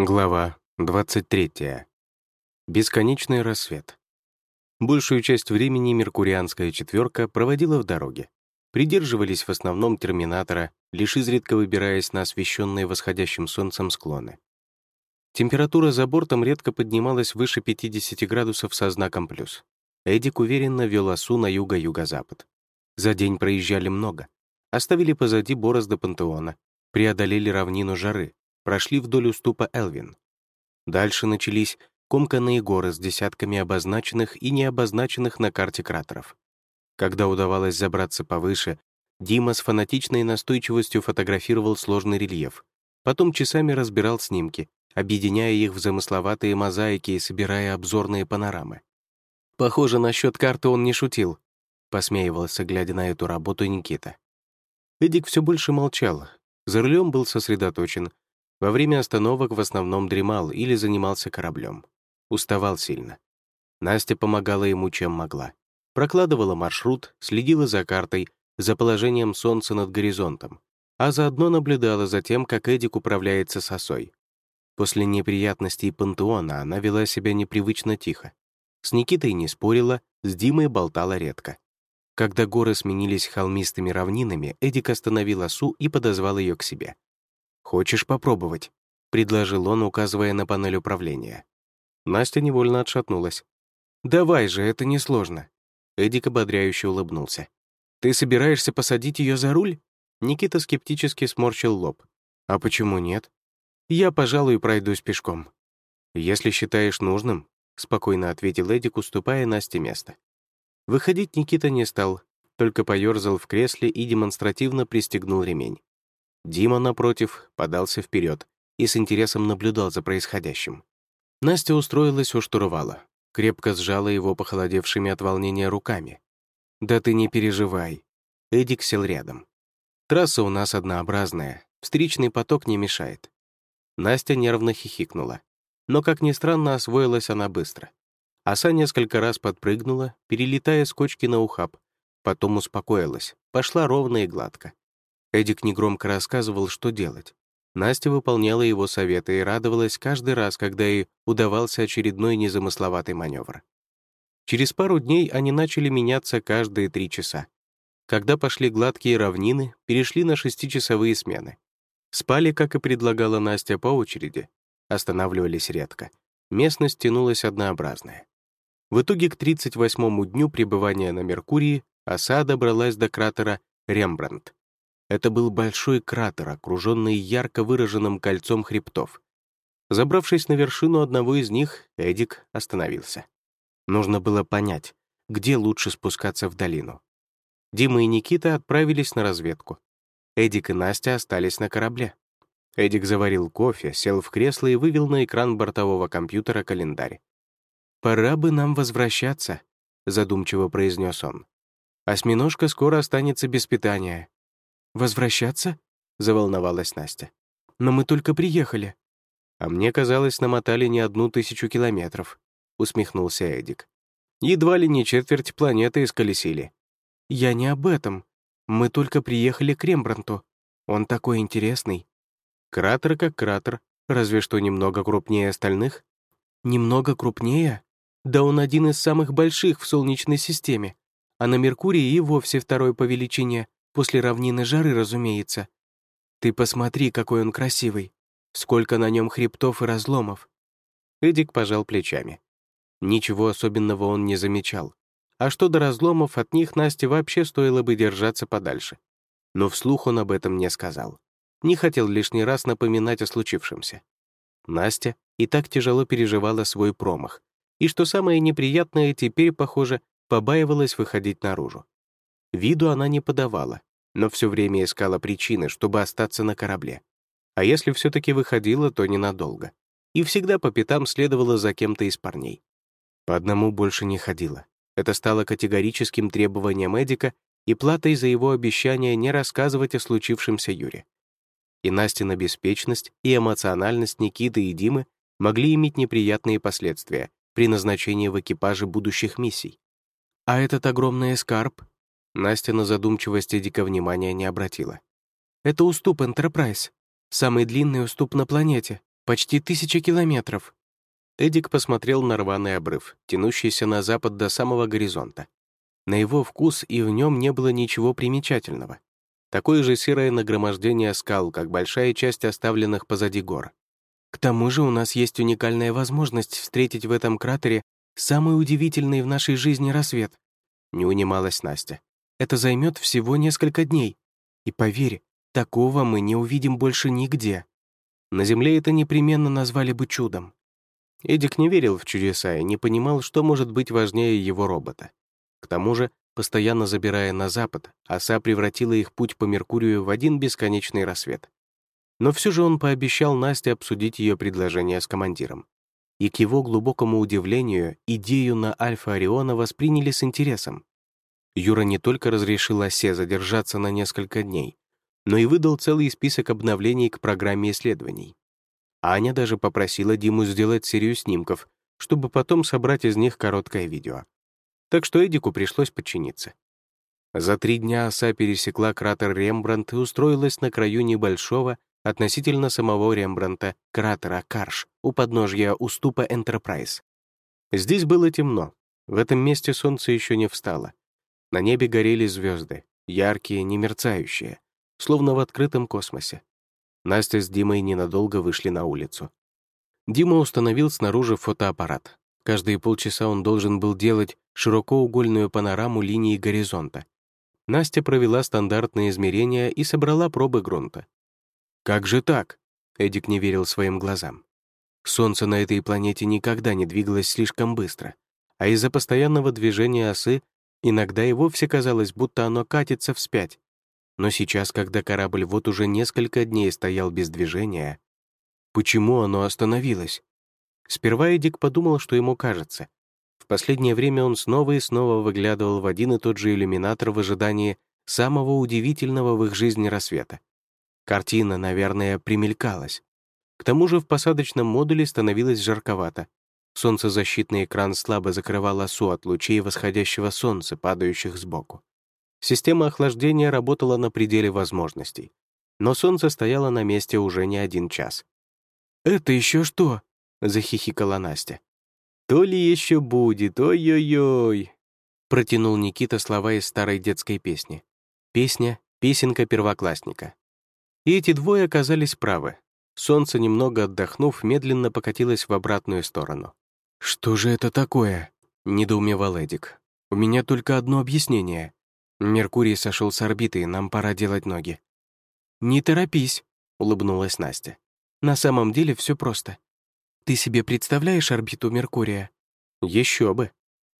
Глава 23. Бесконечный рассвет. Большую часть времени меркурианская четверка проводила в дороге. Придерживались в основном терминатора, лишь изредка выбираясь на освещенные восходящим солнцем склоны. Температура за бортом редко поднималась выше 50 градусов со знаком «плюс». Эдик уверенно вел осу на юго-юго-запад. За день проезжали много. Оставили позади борозды пантеона, преодолели равнину жары, прошли вдоль уступа Элвин. Дальше начались комканные горы с десятками обозначенных и необозначенных на карте кратеров. Когда удавалось забраться повыше, Дима с фанатичной настойчивостью фотографировал сложный рельеф, потом часами разбирал снимки, объединяя их в замысловатые мозаики и собирая обзорные панорамы. «Похоже, насчет карты он не шутил», — посмеивался, глядя на эту работу Никита. Эдик все больше молчал, за рулем был сосредоточен, во время остановок в основном дремал или занимался кораблем. Уставал сильно. Настя помогала ему, чем могла. Прокладывала маршрут, следила за картой, за положением солнца над горизонтом, а заодно наблюдала за тем, как Эдик управляется с осой. После неприятностей пантеона она вела себя непривычно тихо. С Никитой не спорила, с Димой болтала редко. Когда горы сменились холмистыми равнинами, Эдик остановил осу и подозвал ее к себе. «Хочешь попробовать?» — предложил он, указывая на панель управления. Настя невольно отшатнулась. «Давай же, это несложно». Эдик ободряюще улыбнулся. «Ты собираешься посадить ее за руль?» Никита скептически сморщил лоб. «А почему нет?» «Я, пожалуй, пройдусь пешком». «Если считаешь нужным», — спокойно ответил Эдик, уступая Насте место. Выходить Никита не стал, только поерзал в кресле и демонстративно пристегнул ремень. Дима, напротив, подался вперед и с интересом наблюдал за происходящим. Настя устроилась у штурвала, крепко сжала его похолодевшими от волнения руками. «Да ты не переживай». Эдик сел рядом. «Трасса у нас однообразная, встречный поток не мешает». Настя нервно хихикнула. Но, как ни странно, освоилась она быстро. Оса несколько раз подпрыгнула, перелетая с кочки на ухаб, потом успокоилась, пошла ровно и гладко. Эдик негромко рассказывал, что делать. Настя выполняла его советы и радовалась каждый раз, когда ей удавался очередной незамысловатый маневр. Через пару дней они начали меняться каждые три часа. Когда пошли гладкие равнины, перешли на шестичасовые смены. Спали, как и предлагала Настя, по очереди. Останавливались редко. Местность тянулась однообразная. В итоге к 38-му дню пребывания на Меркурии оса добралась до кратера Рембрандт. Это был большой кратер, окруженный ярко выраженным кольцом хребтов. Забравшись на вершину одного из них, Эдик остановился. Нужно было понять, где лучше спускаться в долину. Дима и Никита отправились на разведку. Эдик и Настя остались на корабле. Эдик заварил кофе, сел в кресло и вывел на экран бортового компьютера календарь. «Пора бы нам возвращаться», — задумчиво произнес он. «Осьминожка скоро останется без питания, «Возвращаться?» — заволновалась Настя. «Но мы только приехали». «А мне казалось, намотали не одну тысячу километров», — усмехнулся Эдик. «Едва ли не четверть планеты исколесили». «Я не об этом. Мы только приехали к Рембранту. Он такой интересный». «Кратер как кратер, разве что немного крупнее остальных». «Немного крупнее? Да он один из самых больших в Солнечной системе, а на Меркурии и вовсе второй по величине. После равнины жары, разумеется. Ты посмотри, какой он красивый. Сколько на нем хребтов и разломов. Эдик пожал плечами. Ничего особенного он не замечал. А что до разломов, от них Насте вообще стоило бы держаться подальше. Но вслух он об этом не сказал. Не хотел лишний раз напоминать о случившемся. Настя и так тяжело переживала свой промах. И что самое неприятное, теперь, похоже, побаивалась выходить наружу. Виду она не подавала, но все время искала причины, чтобы остаться на корабле. А если все-таки выходила, то ненадолго. И всегда по пятам следовала за кем-то из парней. По одному больше не ходила. Это стало категорическим требованием Эдика и платой за его обещание не рассказывать о случившемся Юре. И Настина беспечность, и эмоциональность Никиты и Димы могли иметь неприятные последствия при назначении в экипаже будущих миссий. А этот огромный эскарп Настя на задумчивость Эдика внимания не обратила. «Это уступ Энтерпрайз. Самый длинный уступ на планете. Почти тысяча километров». Эдик посмотрел на рваный обрыв, тянущийся на запад до самого горизонта. На его вкус и в нем не было ничего примечательного. Такое же серое нагромождение скал, как большая часть оставленных позади гор. К тому же у нас есть уникальная возможность встретить в этом кратере самый удивительный в нашей жизни рассвет. Не унималась Настя. Это займет всего несколько дней. И поверь, такого мы не увидим больше нигде. На Земле это непременно назвали бы чудом. Эдик не верил в чудеса и не понимал, что может быть важнее его робота. К тому же, постоянно забирая на запад, оса превратила их путь по Меркурию в один бесконечный рассвет. Но все же он пообещал Насте обсудить ее предложение с командиром. И к его глубокому удивлению, идею на Альфа Ориона восприняли с интересом. Юра не только разрешил осе задержаться на несколько дней, но и выдал целый список обновлений к программе исследований. Аня даже попросила Диму сделать серию снимков, чтобы потом собрать из них короткое видео так что Эдику пришлось подчиниться. За три дня оса пересекла кратер Рембрандт и устроилась на краю небольшого, относительно самого Рембранта, кратера Карш у подножья уступа Энтерпрайз. Здесь было темно. В этом месте солнце еще не встало. На небе горели звезды, яркие, не мерцающие, словно в открытом космосе. Настя с Димой ненадолго вышли на улицу. Дима установил снаружи фотоаппарат. Каждые полчаса он должен был делать широкоугольную панораму линии горизонта. Настя провела стандартные измерения и собрала пробы грунта. «Как же так?» — Эдик не верил своим глазам. Солнце на этой планете никогда не двигалось слишком быстро, а из-за постоянного движения осы иногда и вовсе казалось, будто оно катится вспять. Но сейчас, когда корабль вот уже несколько дней стоял без движения, почему оно остановилось? Сперва Эдик подумал, что ему кажется, последнее время он снова и снова выглядывал в один и тот же иллюминатор в ожидании самого удивительного в их жизни рассвета. Картина, наверное, примелькалась. К тому же в посадочном модуле становилось жарковато. Солнцезащитный экран слабо закрывал осу от лучей восходящего солнца, падающих сбоку. Система охлаждения работала на пределе возможностей. Но солнце стояло на месте уже не один час. «Это еще что?» — захихикала Настя. То ли еще будет, ой-ой-ой!» Протянул Никита слова из старой детской песни. Песня — песенка первоклассника. И эти двое оказались правы. Солнце, немного отдохнув, медленно покатилось в обратную сторону. «Что же это такое?» — недоумевал Эдик. «У меня только одно объяснение. Меркурий сошел с орбиты, нам пора делать ноги». «Не торопись», — улыбнулась Настя. «На самом деле все просто. Ты себе представляешь орбиту Меркурия? Еще бы.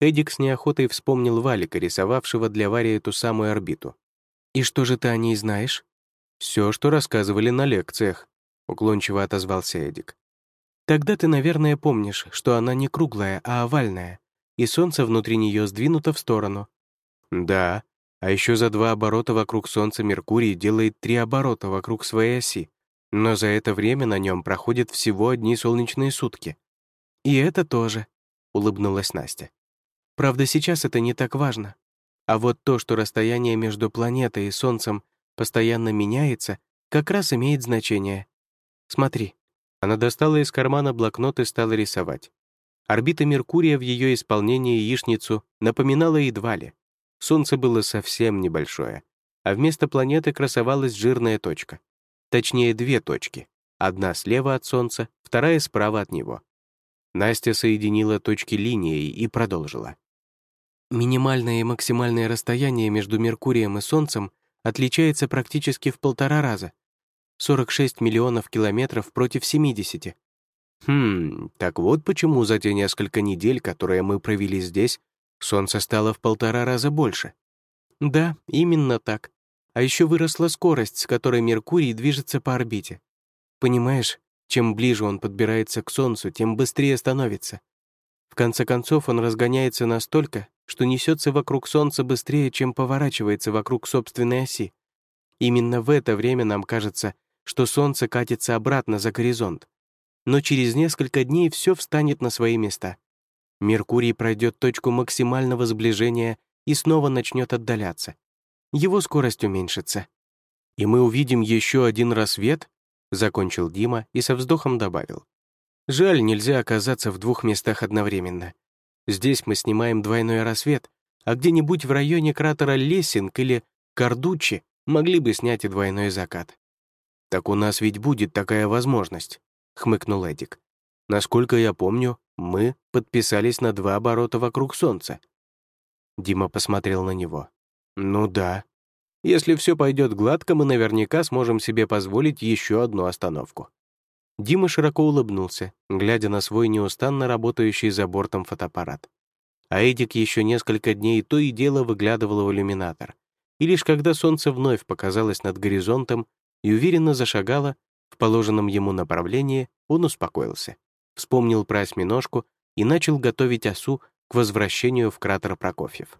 Эдик с неохотой вспомнил Валика, рисовавшего для Вари эту самую орбиту. «И что же ты о ней знаешь?» Все, что рассказывали на лекциях», — уклончиво отозвался Эдик. «Тогда ты, наверное, помнишь, что она не круглая, а овальная, и Солнце внутри нее сдвинуто в сторону». «Да, а еще за два оборота вокруг Солнца Меркурий делает три оборота вокруг своей оси. Но за это время на нем проходят всего одни солнечные сутки. «И это тоже», — улыбнулась Настя. «Правда, сейчас это не так важно. А вот то, что расстояние между планетой и Солнцем постоянно меняется, как раз имеет значение. Смотри». Она достала из кармана блокнот и стала рисовать. Орбита Меркурия в ее исполнении яичницу напоминала едва ли. Солнце было совсем небольшое, а вместо планеты красовалась жирная точка. Точнее, две точки. Одна слева от Солнца, вторая справа от него. Настя соединила точки линией и продолжила. Минимальное и максимальное расстояние между Меркурием и Солнцем отличается практически в полтора раза. 46 миллионов километров против 70. Хм, так вот почему за те несколько недель, которые мы провели здесь, Солнце стало в полтора раза больше. Да, именно так. А еще выросла скорость, с которой Меркурий движется по орбите. Понимаешь, чем ближе он подбирается к Солнцу, тем быстрее становится. В конце концов, он разгоняется настолько, что несется вокруг Солнца быстрее, чем поворачивается вокруг собственной оси. Именно в это время нам кажется, что Солнце катится обратно за горизонт. Но через несколько дней все встанет на свои места. Меркурий пройдет точку максимального сближения и снова начнет отдаляться его скорость уменьшится. И мы увидим еще один рассвет? — закончил Дима и со вздохом добавил. «Жаль, нельзя оказаться в двух местах одновременно. Здесь мы снимаем двойной рассвет, а где-нибудь в районе кратера Лессинг или Кардучи могли бы снять и двойной закат». «Так у нас ведь будет такая возможность», — хмыкнул Эдик. «Насколько я помню, мы подписались на два оборота вокруг Солнца». Дима посмотрел на него. «Ну да. Если все пойдет гладко, мы наверняка сможем себе позволить еще одну остановку». Дима широко улыбнулся, глядя на свой неустанно работающий за бортом фотоаппарат. А Эдик еще несколько дней то и дело выглядывал в иллюминатор. И лишь когда солнце вновь показалось над горизонтом и уверенно зашагало в положенном ему направлении, он успокоился, вспомнил про осьминожку и начал готовить осу к возвращению в кратер Прокофьев.